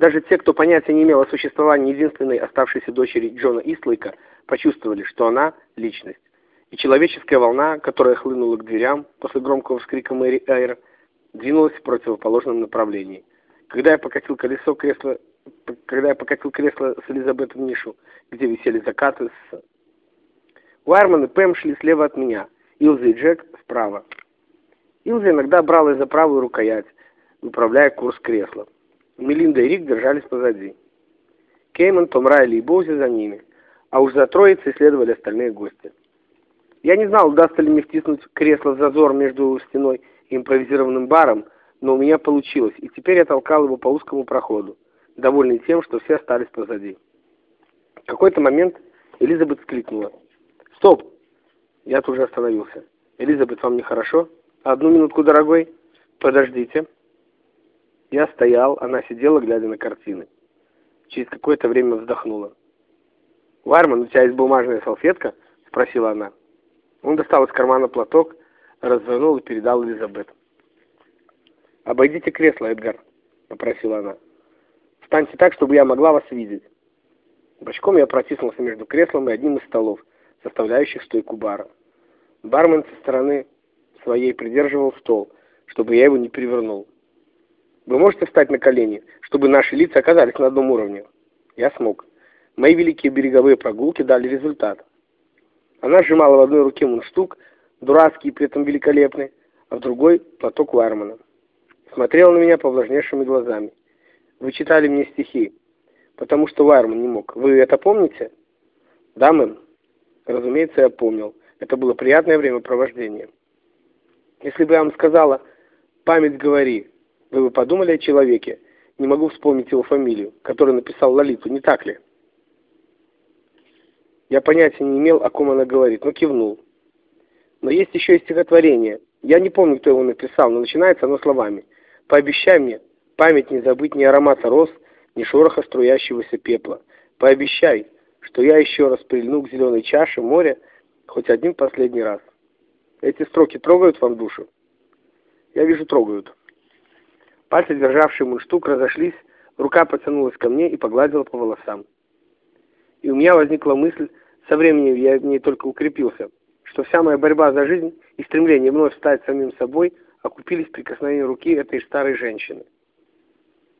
Даже те, кто понятия не имел о существовании единственной оставшейся дочери Джона Истлейка, почувствовали, что она — личность. И человеческая волна, которая хлынула к дверям после громкого вскрика Мэри Эйр, двинулась в противоположном направлении. Когда я покатил колесо кресла, когда я покатил кресло с Элизабет в нишу, где висели закаты с... Уайерман и Пэм шли слева от меня, Илза и Джек справа. Илза иногда брала за правую рукоять, управляя курс кресла. Мелинда и Рик держались позади. Кейман, Том Райли и Боузи за ними, а уж за троицей следовали остальные гости. Я не знал, удастся ли мне втиснуть кресло в зазор между стеной и импровизированным баром, но у меня получилось, и теперь я толкал его по узкому проходу, довольный тем, что все остались позади. В какой-то момент Элизабет скликнула. «Стоп!» Я тут же остановился. «Элизабет, вам нехорошо? Одну минутку, дорогой. Подождите». Я стоял, она сидела, глядя на картины. Через какое-то время вздохнула. «Варман, у тебя есть бумажная салфетка?» — спросила она. Он достал из кармана платок, развернул и передал Элизабет. «Обойдите кресло, Эдгар», — попросила она. «Встаньте так, чтобы я могла вас видеть». Бочком я протиснулся между креслом и одним из столов, составляющих стойку бара. Бармен со стороны своей придерживал стол, чтобы я его не перевернул. «Вы можете встать на колени, чтобы наши лица оказались на одном уровне?» Я смог. Мои великие береговые прогулки дали результат. Она сжимала в одной руке мундштук, дурацкий и при этом великолепный, а в другой — платок Вайермана. Смотрела на меня повлажневшими глазами. «Вы читали мне стихи, потому что Вайерман не мог. Вы это помните?» «Да, мэм». Разумеется, я помнил. Это было приятное времяпровождение. Если бы я вам сказала «память говори», вы бы подумали о человеке, не могу вспомнить его фамилию, который написал Лолиту, не так ли? Я понятия не имел, о ком она говорит, но кивнул. Но есть еще и стихотворение. Я не помню, кто его написал, но начинается оно словами. «Пообещай мне, память не забыть ни аромата роз, ни шороха струящегося пепла. Пообещай, что я еще раз прильну к зеленой чаше моря хоть один последний раз. Эти строки трогают вам душу? Я вижу, трогают. Пальцы, державшие мундштук, разошлись, рука потянулась ко мне и погладила по волосам. И у меня возникла мысль, со временем я в ней только укрепился, что вся моя борьба за жизнь и стремление вновь стать самим собой окупились прикосновением руки этой старой женщины.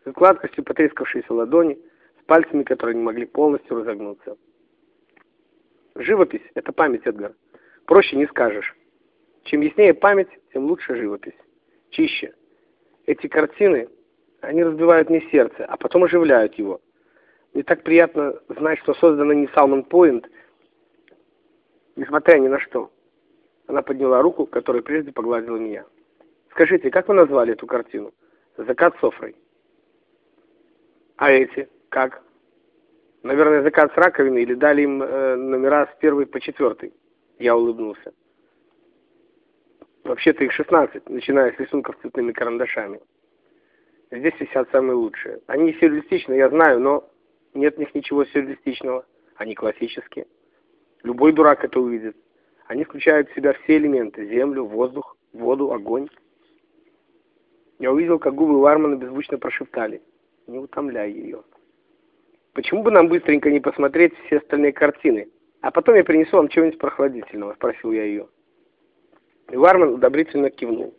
С гладкостью потрескавшейся ладони, с пальцами, которые не могли полностью разогнуться. Живопись — это память, Эдгар. Проще не скажешь. Чем яснее память, тем лучше живопись. Чище. Эти картины, они разбивают мне сердце, а потом оживляют его. Мне так приятно знать, что создано не Салмон Пойнт, несмотря ни на что. Она подняла руку, которая прежде погладила меня. Скажите, как вы назвали эту картину? Закат Софрой. А эти? Как? Наверное, закат с раковины или дали им э, номера с первой по четвертой. Я улыбнулся. Вообще-то их 16, начиная с рисунков цветными карандашами. Здесь висят самые лучшие. Они сюрреалистичны, я знаю, но нет в них ничего сюрреалистичного. Они классические. Любой дурак это увидит. Они включают в себя все элементы. Землю, воздух, воду, огонь. Я увидел, как губы Вармана беззвучно прошептали. Не утомляй ее. Почему бы нам быстренько не посмотреть все остальные картины? А потом я принесу вам чего-нибудь прохладительного, спросил я ее. И Варман удобрительно кивнул.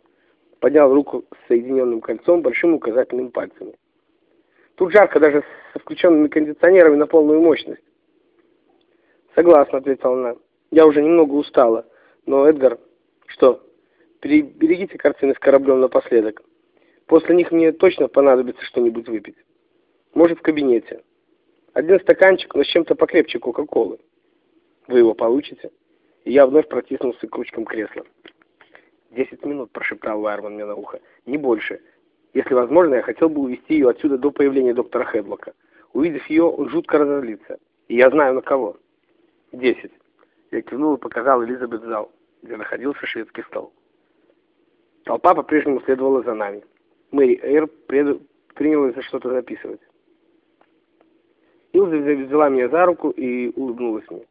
Поднял руку с соединенным кольцом большим указательным пальцами. Тут жарко даже со включенными кондиционерами на полную мощность. Согласна, ответила она. Я уже немного устала. Но, Эдгар, что, переберегите картины с кораблем напоследок. После них мне точно понадобится что-нибудь выпить. Может, в кабинете. Один стаканчик, но с чем-то покрепче Кока-Колы. Вы его получите. И я вновь протиснулся к ручкам кресла. «Десять минут», — прошептал Вайерман мне на ухо. «Не больше. Если возможно, я хотел бы увезти ее отсюда до появления доктора Хедлока. Увидев ее, он жутко разозлится. И я знаю, на кого». «Десять». Я кивнул и показал Элизабет зал, где находился шведский стол. Толпа по-прежнему следовала за нами. Мэри Эйр пред... принялась за что-то записывать. Илза взяла меня за руку и улыбнулась мне.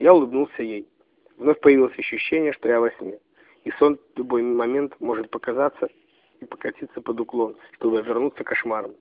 Я улыбнулся ей. Вновь появилось ощущение, что я во сне. И сон в любой момент может показаться и покатиться под уклон, чтобы вернуться кошмаром.